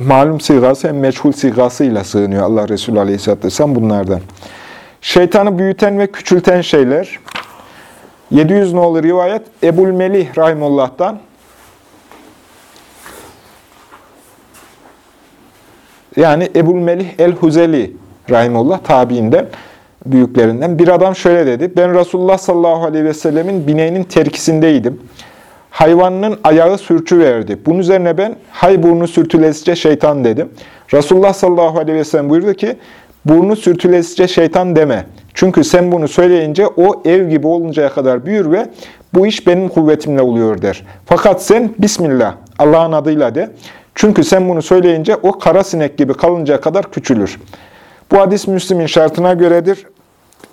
malum sigası hem meçhul sigasıyla sığınıyor Allah Resulü Aleyhisselatü Vesselam bunlardan. Şeytanı büyüten ve küçülten şeyler. 700 nolu rivayet Ebul Melih Rahimullah'tan. Yani Ebul Melih el-Huzeli Rahimullah tabiinden, büyüklerinden. Bir adam şöyle dedi. Ben Resulullah sallallahu aleyhi ve sellemin bineğinin terkisindeydim. Hayvanının ayağı sürçü verdi. Bunun üzerine ben hay burnu sürtülesice şeytan dedim. Resulullah sallallahu aleyhi ve sellem buyurdu ki burnu sürtülesice şeytan deme. Çünkü sen bunu söyleyince o ev gibi oluncaya kadar büyür ve bu iş benim kuvvetimle oluyor der. Fakat sen Bismillah Allah'ın adıyla de. Çünkü sen bunu söyleyince o kara sinek gibi kalıncaya kadar küçülür. Bu hadis Müslim'in şartına göredir.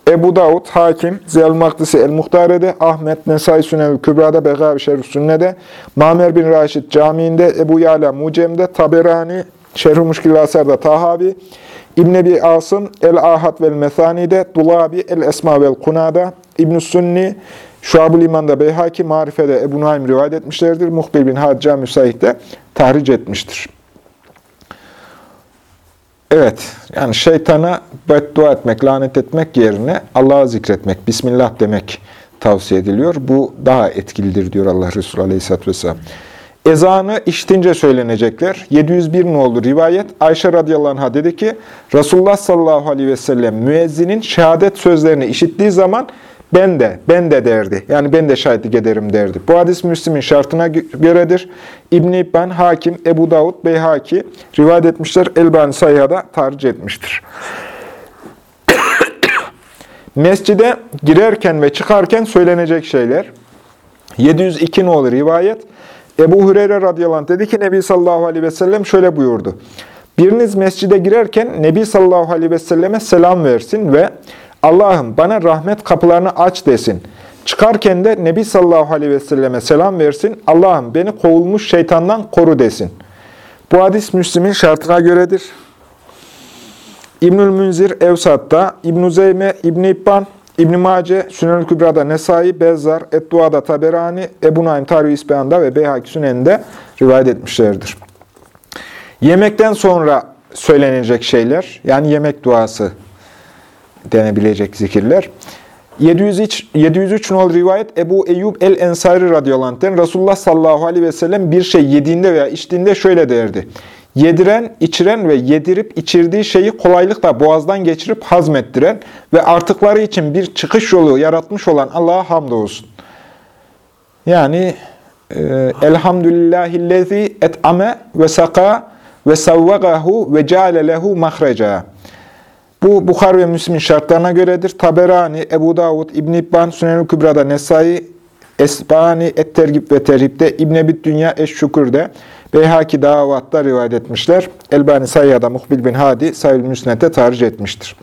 Ebu Davud, Hakim, Ziyal Maktisi El-Muhtare'de, Ahmet, Nesai Sünel Kübra'da, Begavi Şerif Sünne'de, Mamer bin Raşid Camii'nde, Ebu Yala Mucem'de, Taberani, Şerh-i Muşkil Asar'da Tahavi, İbn Ebi Asım, El-Ahad vel Mesani'de, Dulabi, El-Esma vel Kuna'da, İbn-i Sunni, Şuab-ül İman'da Beyhaki, Marife'de Ebu Naim rivayet etmişlerdir. Muhbir bin Hacca Müsait'te tahric etmiştir. Evet, yani şeytana beddua etmek, lanet etmek yerine Allah'ı zikretmek, Bismillah demek tavsiye ediliyor. Bu daha etkilidir diyor Allah Resulü Aleyhisselatü Vesselam. Ezanı işitince söylenecekler. 701 nolu rivayet Ayşe radıyallahu anh'a dedi ki Resulullah sallallahu aleyhi ve sellem müezzinin şehadet sözlerini işittiği zaman ben de, ben de derdi. Yani ben de şahitlik ederim derdi. Bu hadis Müslim'in şartına göredir. İbn-i İbban, Hakim, Ebu Davud, Beyhaki rivayet etmişler. Elbani Sayha'da tarih etmiştir. (coughs) Mescide girerken ve çıkarken söylenecek şeyler. 702 olur rivayet. Ebu Hureyre radıyallahu anh dedi ki Nebi sallallahu aleyhi ve sellem şöyle buyurdu. Biriniz mescide girerken Nebi sallallahu aleyhi ve selleme selam versin ve Allah'ım bana rahmet kapılarını aç desin. Çıkarken de Nebi sallallahu aleyhi ve selleme selam versin. Allah'ım beni kovulmuş şeytandan koru desin. Bu hadis Müslim'in şartına göredir. İbnül Münzir Evsat'ta, İbn-i Zeyme, İbn-i İbban, İbn-i Mace, Sünel Kübra'da Nesai, Bezzar, Etdua'da Taberani, Ebu Naim Tarih İsbehan'da ve Beyhaki Sünen'de rivayet etmişlerdir. Yemekten sonra söylenecek şeyler, yani yemek duası denebilecek zikirler. 703, 703 nol rivayet Ebu Eyyub el-Ensari radıyallahu anh'ten Resulullah sallallahu aleyhi ve sellem bir şey yediğinde veya içtiğinde şöyle derdi. Yediren, içiren ve yedirip içirdiği şeyi kolaylıkla boğazdan geçirip hazmettiren ve artıkları için bir çıkış yolu yaratmış olan Allah'a hamdolsun. Yani e, Elhamdülillahillezi et'ame ve saka ve savvagahu ve ceale lehu mahreca. Bu Bukhar ve Müslim'in şartlarına göredir. Taberani, Ebu Davud, İbn-i İbban, Sünen-i Kübra'da Nesai, Esbani, Et-Tergib ve Terhib'de, İbn-i Ebit Dünya, Eş-Şükür'de, Beyhaki Davat'ta rivayet etmişler. Elbani Sayya'da Muhbil bin Hadi, Sayül Müsnet'te tarih etmiştir.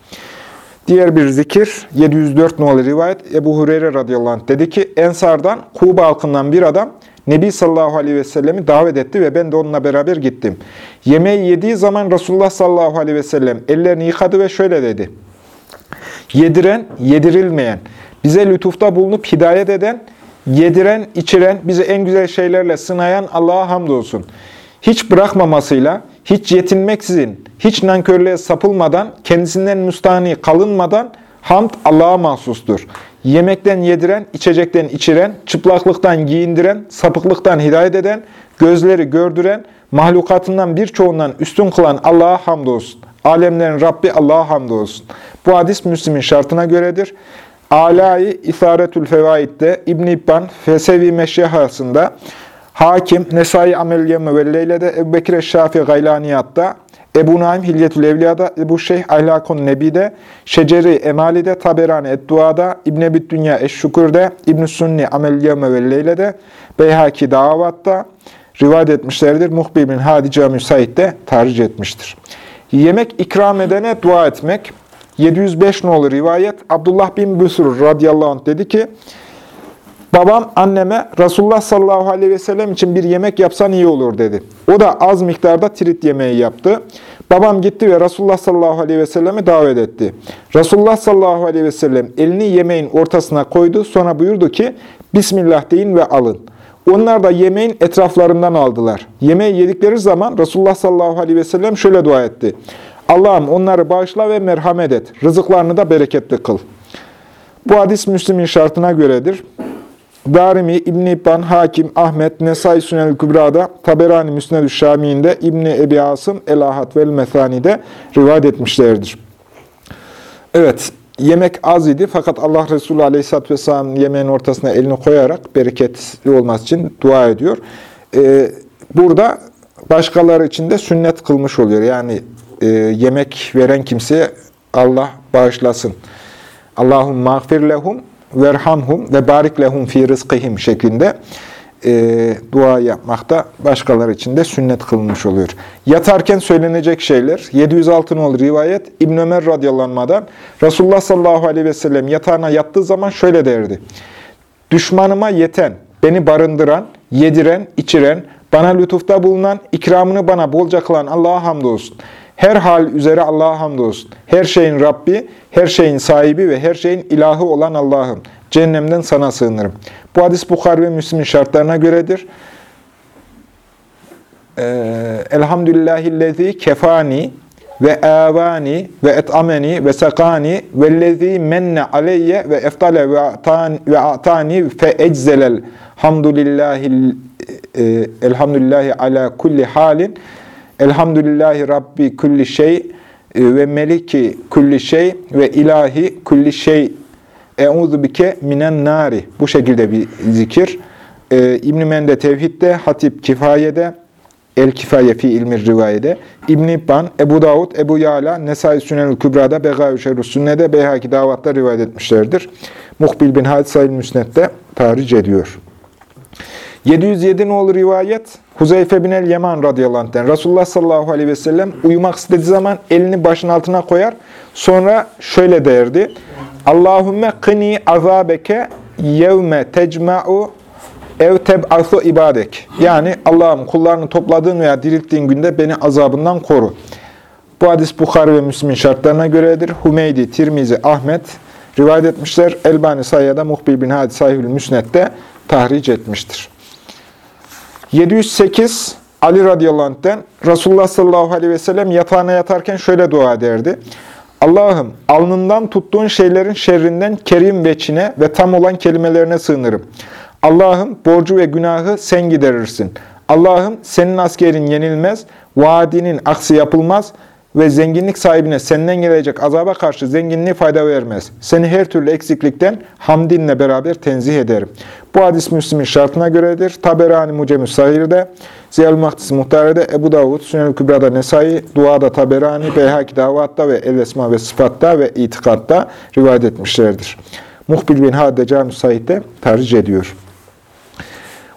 Diğer bir zikir, 704 nolu rivayet, Ebu Hureyre radıyallahu anh dedi ki, Ensardan, Kuba halkından bir adam, Nebi sallallahu aleyhi ve sellemi davet etti ve ben de onunla beraber gittim. Yemeği yediği zaman Resulullah sallallahu aleyhi ve sellem ellerini yıkadı ve şöyle dedi. Yediren, yedirilmeyen, bize lütufta bulunup hidayet eden, yediren, içiren, bizi en güzel şeylerle sınayan Allah'a hamdolsun. Hiç bırakmamasıyla, hiç yetinmeksizin, hiç nankörlüğe sapılmadan, kendisinden müstahni kalınmadan, Hamd Allah'a mahsustur. Yemekten yediren, içecekten içiren, çıplaklıktan giyindiren, sapıklıktan hidayet eden, gözleri gördüren, mahlukatından birçoğundan üstün kılan Allah'a hamdolsun. Alemlerin Rabbi Allah'a hamdolsun. Bu hadis Müslim'in şartına göredir. Alai İtharetül Fevaid'de İbn İbban Fesevi Meşyahasında Hakim Nesai Amel ve Leyle'de Ebu Bekir Şafi Gaylaniyat'ta Ebu Naim Hilyetül Evliya'da, Ebu Şeyh Ahlakun Nebi'de, Şeceri Emali'de, Taberani Eddua'da, İbn-i Ebit Dünya Eşşükür'de, İbn-i Sunni Amel Yevme ve Beyhaki Davat'ta rivayet etmişlerdir. Muhbir bin Hadi Cami Said'de tarih etmiştir. Yemek ikram edene dua etmek. 705 nolu rivayet. Abdullah bin Büsür radıyallahu anh dedi ki, Babam anneme Resulullah sallallahu aleyhi ve sellem için bir yemek yapsan iyi olur dedi. O da az miktarda tirit yemeği yaptı. Babam gitti ve Resulullah sallallahu aleyhi ve sellemi davet etti. Resulullah sallallahu aleyhi ve sellem elini yemeğin ortasına koydu. Sonra buyurdu ki Bismillah deyin ve alın. Onlar da yemeğin etraflarından aldılar. Yemeği yedikleri zaman Resulullah sallallahu aleyhi ve sellem şöyle dua etti. Allah'ım onları bağışla ve merhamet et. Rızıklarını da bereketli kıl. Bu hadis Müslim'in şartına göredir. Darimi, İbn-i İbban, Hakim, Ahmet, Nesai Sünel Kübra'da, Taberani Müsned-ü Şami'inde, İbn-i Ebi Asım, El-Ahad ve El-Methani'de rivayet etmişlerdir. Evet, yemek az idi fakat Allah Resulü Aleyhisselatü Vesselam yemeğin ortasına elini koyarak bereketli olması için dua ediyor. Ee, burada başkaları için de sünnet kılmış oluyor. Yani e, yemek veren kimseye Allah bağışlasın. Allahum mağfir lehum verhamhum ve barik lehum fi rızkihim şeklinde e, dua yapmakta başkaları için de sünnet kılınmış oluyor. Yatarken söylenecek şeyler 706 olur rivayet İbn Ömer radıyallahu Resulullah sallallahu aleyhi ve sellem yatağına yattığı zaman şöyle derdi. Düşmanıma yeten, beni barındıran, yediren, içiren, bana lütufta bulunan, ikramını bana bolca kılan Allah'a hamdolsun. Her hal üzere Allah'a hamdolsun. Her şeyin Rabbi, her şeyin sahibi ve her şeyin ilahı olan Allah'ım. Cehennemden sana sığınırım. Bu hadis Bukhari ve Müslim'in şartlarına göredir. Ee, Elhamdülillahillezî kefani ve avani ve etameni ve sakani vellezî menne aleyye ve eftale ve atani ve atani fe eczelel hamdülillahi e, elhamdülillahi ala kulli halin Elhamdülillahi Rabbi kulli şey e, ve meliki kulli şey ve ilahi kulli şey Euzu bike minen nari. Bu şekilde bir zikir. Ee, İbn-i Mende Tevhid'de, Hatip Kifaye'de, El Kifaye fi ilmi rivayede, İbn İbban, Ebu Davud, Ebu Yala, Nesai Sünenül Kübra'da, Begavi Şerrü Sünne'de, Beyhaki Davat'ta rivayet etmişlerdir. Muhbil bin Hadis Sayıl Müsnet'te tarih ediyor. 707 nolu rivayet Huzeyfe bin el Yaman radıyallahu anh'ten Resulullah sallallahu aleyhi ve sellem uyumak istediği zaman elini başın altına koyar. Sonra şöyle derdi. Allahümme kini azabeke yevme tecma'u ev teb'asu ibadek. Yani Allah'ım kullarını topladığın veya dirilttiğin günde beni azabından koru. Bu hadis Bukhari ve Müslim'in şartlarına göredir. Humeydi, Tirmizi, Ahmet rivayet etmişler. Elbani Sayya'da Muhbir bin Hadi Sahihül Müsnet'te tahric etmiştir. 708 Ali radıyallahu anh'ten Resulullah sallallahu aleyhi ve sellem yatağına yatarken şöyle dua ederdi. Allah'ım alnından tuttuğun şeylerin şerrinden kerim veçine ve tam olan kelimelerine sığınırım. Allah'ım borcu ve günahı sen giderirsin. Allah'ım senin askerin yenilmez, vaadinin aksi yapılmaz ve zenginlik sahibine senden gelecek azaba karşı zenginliği fayda vermez. Seni her türlü eksiklikten hamdinle beraber tenzih ederim. Bu hadis Müslim'in şartına göredir. Taberani Mucemü Sahir'de, Ziyal Mahtis Muhtare'de, Ebu Davud, Sünel Kübra'da Nesai, Dua'da Taberani, Beyhaki Davat'ta ve El Esma ve Sıfat'ta ve İtikad'da rivayet etmişlerdir. Muhbil bin Hade Cami Said'de tercih ediyor.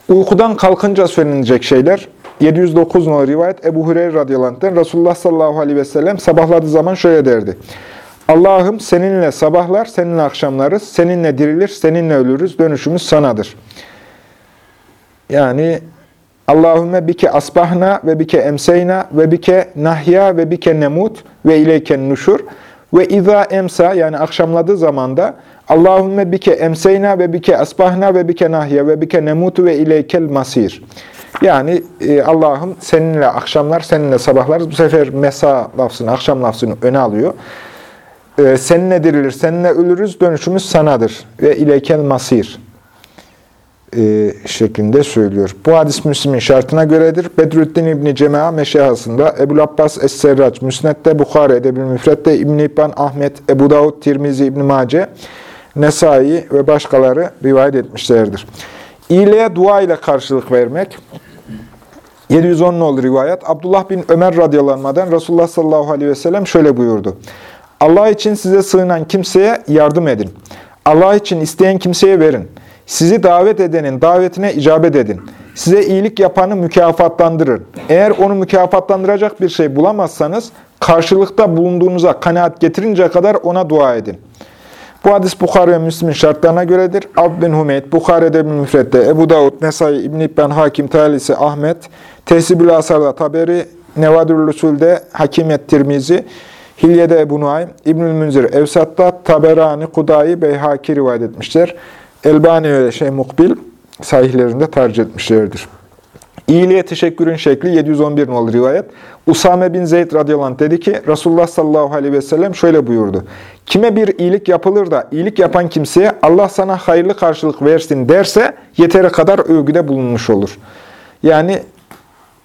Uykudan kalkınca söylenecek şeyler, 709 numaralı rivayet Ebu Hureyre radıyallahu Resulullah sallallahu aleyhi ve sellem sabahladığı zaman şöyle derdi. Allah'ım seninle sabahlar, seninle akşamlarız, seninle dirilir, seninle ölürüz, dönüşümüz sanadır. Yani Allahümme bike asbahna ve bike emseyna ve bike nahya ve bike nemut ve ileyken nuşur ve izâ emsa yani akşamladığı zamanda Allahümme bike emseyna ve bike asbahna ve bike nahya ve bike nemutu ve ileykel masir. Yani e, Allah'ım seninle akşamlar, seninle sabahlar. Bu sefer mesa lafzını, akşam lafzını öne alıyor. e, seninle dirilir, seninle ölürüz, dönüşümüz sanadır ve ileykel masir e, şeklinde söylüyor. Bu hadis Müslim'in şartına göredir. Bedrüddin İbni Cema'a meşahasında, Ebu Abbas Es-Serraç, Müsnet'te, Bukhari, Edebil Müfret'te, İbn İbban, Ahmet, Ebu Davud, Tirmizi, İbn Mace, Nesai ve başkaları rivayet etmişlerdir. İyiliğe dua ile karşılık vermek, 710 nolu rivayet. Abdullah bin Ömer radyalanmadan Resulullah sallallahu aleyhi ve sellem şöyle buyurdu. Allah için size sığınan kimseye yardım edin. Allah için isteyen kimseye verin. Sizi davet edenin davetine icabet edin. Size iyilik yapanı mükafatlandırın. Eğer onu mükafatlandıracak bir şey bulamazsanız, karşılıkta bulunduğunuza kanaat getirinceye kadar ona dua edin. Bu hadis Bukhari ve Müslim'in şartlarına göredir. Ab bin Hümeyd, Bukhari'de bin Müfret'te, Ebu Davud, Nesai, İbn İbn Hakim, Talisi, Ahmet, Tehsibül Asar'da Taberi, Nevadül Usul'de Hakimiyet Tirmizi, Hilye'de Ebu Nuaym, İbnül Münzir, Evsat'ta Taberani, Kudayi, Beyhaki rivayet etmişler. Elbani ve Şey Mukbil sahihlerinde tercih etmişlerdir. İyiliğe teşekkürün şekli 711 nolu rivayet. Usame bin Zeyd radıyallahu dedi ki Resulullah sallallahu aleyhi ve sellem şöyle buyurdu. Kime bir iyilik yapılır da iyilik yapan kimseye Allah sana hayırlı karşılık versin derse yeteri kadar övgüde bulunmuş olur. Yani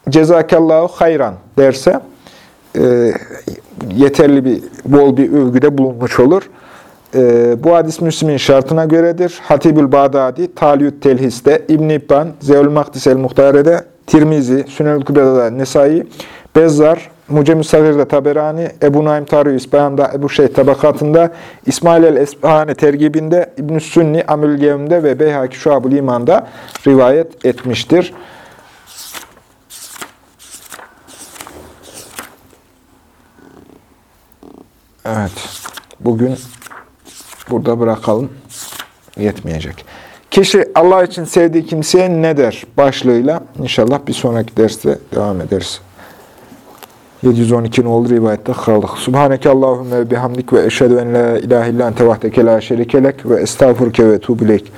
cezakallahu hayran derse e, yeterli bir bol bir övgüde bulunmuş olur. E, bu hadis Müslim'in şartına göredir. Hatibül Bağdadi, Taliyüt Telhis'te, İbn-i İbban, Zeul Makdis el-Muhtare'de, Tirmizi, Sünel Kübra'da Nesai, Bezzar, Mucem-i Sagir'de Taberani, Ebu Naim Tarih İspahan'da, Ebu Şeyh Tabakatında, İsmail el-Esbahane Tergibinde, İbn-i Sünni Amül Gevm'de ve Beyhaki Şuab-ı İman'da rivayet etmiştir. Evet. Bugün burada bırakalım. Yetmeyecek. Kişi Allah için sevdiği kimseye ne der başlığıyla inşallah bir sonraki derste devam ederiz. 712 oldu rivayette kaldık. Subhaneke Allahümme ve bihamdik ve eşhedü en la ilahe illa ente vahdeke la şerikelek ve estağfurke ve tuğbilek.